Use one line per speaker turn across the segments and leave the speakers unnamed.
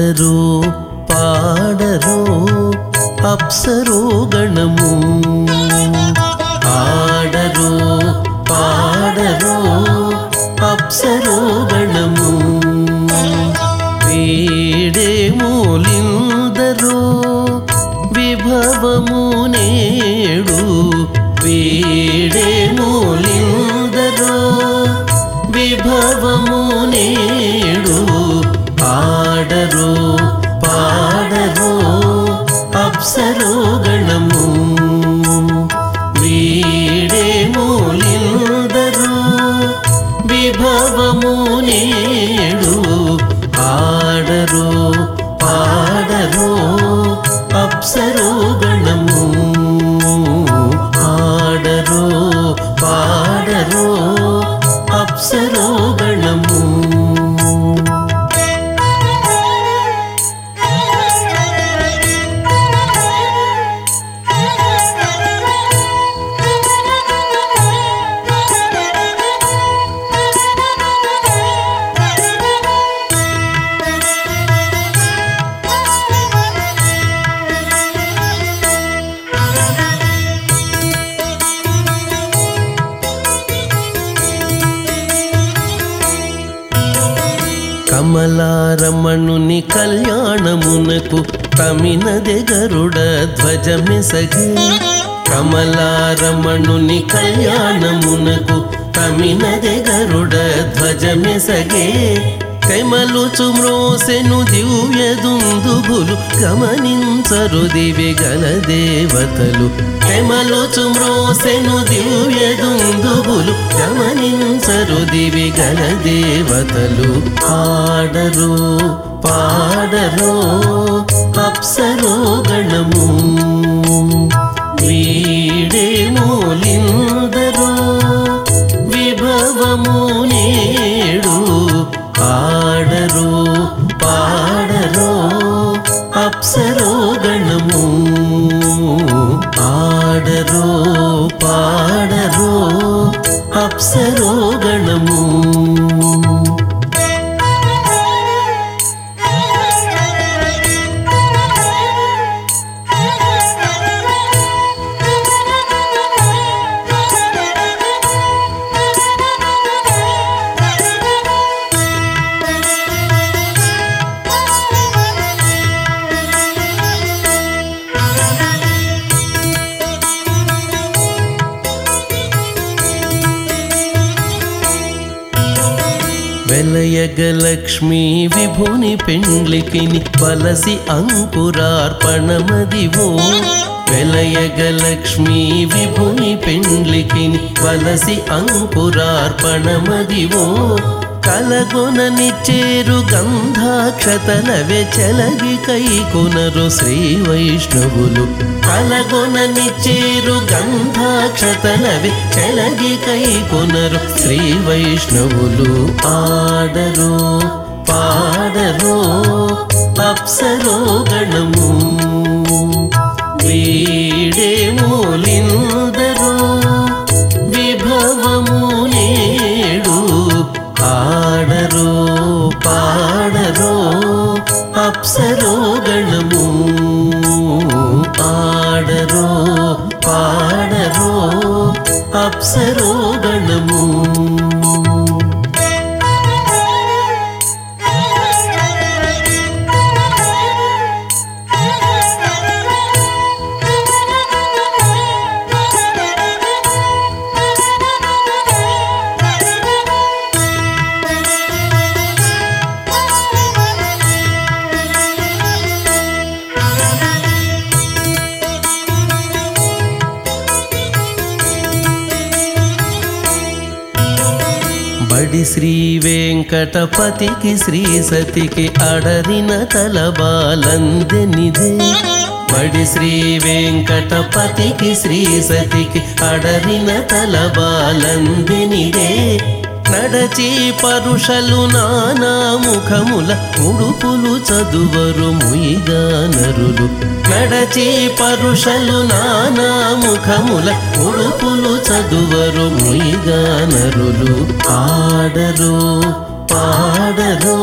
ఆడరు పాడరు అప్సరో గణము ఆడరు పాడరు అప్సరో గణము వీడే మూలిందరో విభవము నేడు వీడే మూలిందరో విభవము నేడు వైభవము నేడు ఆడరు పాడరు అప్సరో. కమలారమణుని కళ్యాణమునకు తమినదె గరుడ ధ్వజమెసగే. కమలారమణుని కళ్యాణమునకు తమినదె గరుడ ధ్వజమెసగే. తెమలుచు చుమ్రోసెను దివ్య దుందుబులు గమనించరు దివి గల దేవతలు. తెమలుచు చుమ్రోసెను దివ్య దుందుబులు గమనించరు దివి గల దేవతలు. పాడరు పాడరు అప్సరో గణము. వీడే మూలిందరో విభవము నేడు ఆ పాడరు అప్సరో గణము ఆడరు పాడరు అప్సరో గణము వెలయగలక్ష్మీ విభుని పెండ్లికిని బలసి అంకురార్పణమదివో. వెలయగలక్ష్మీ విభుని పెండ్లికిని బలసి అంకురార్పణమదివో. కలగొనని చేరు గంధాక్షతలవే చెలగి కైకొనరు శ్రీ వైష్ణవులు. కలగొనని చేరు గంధాక్షతలవే చెలగి కైకొనరు శ్రీ వైష్ణవులు. ఆడరు పాడరు అప్సరో గణము. వీడే మూలిందరో अप्सरोगणो అడి శ్రీ వెంకటపతికి శ్రీ సతికి అడరిన తలబాలందెనిదే. బడి శ్రీ వెంకటపతికి శ్రీ సతికి అడరిన తలబాలందెనిదే. నడచి పరుషలు నానా ముఖముల ముడుపులు చదువరు ముయిగా నరులు నడచి పరుషలు నానా ముఖముల ముడుపులు చదువరు ముయిగా నరులు ఆడరు పాడరు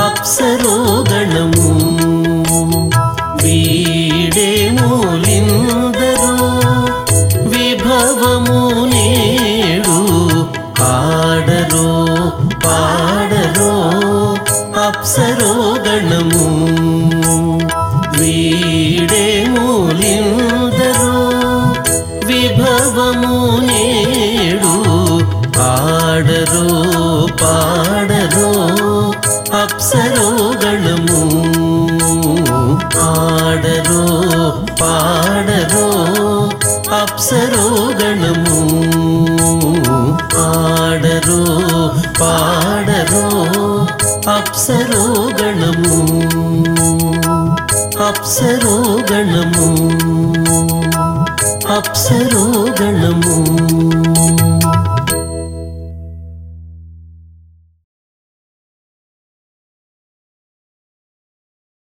అప్సరో గణము. అప్సరోగణము వీడే మూలిందరు విభవము నేడు. ఆడరో పాడరు అప్సరోగణము ఆడరో పాడరు అప్సరోగణము ఆడరో పాడరో అప్సరోగణము అప్సరోగణము అప్సరోగణము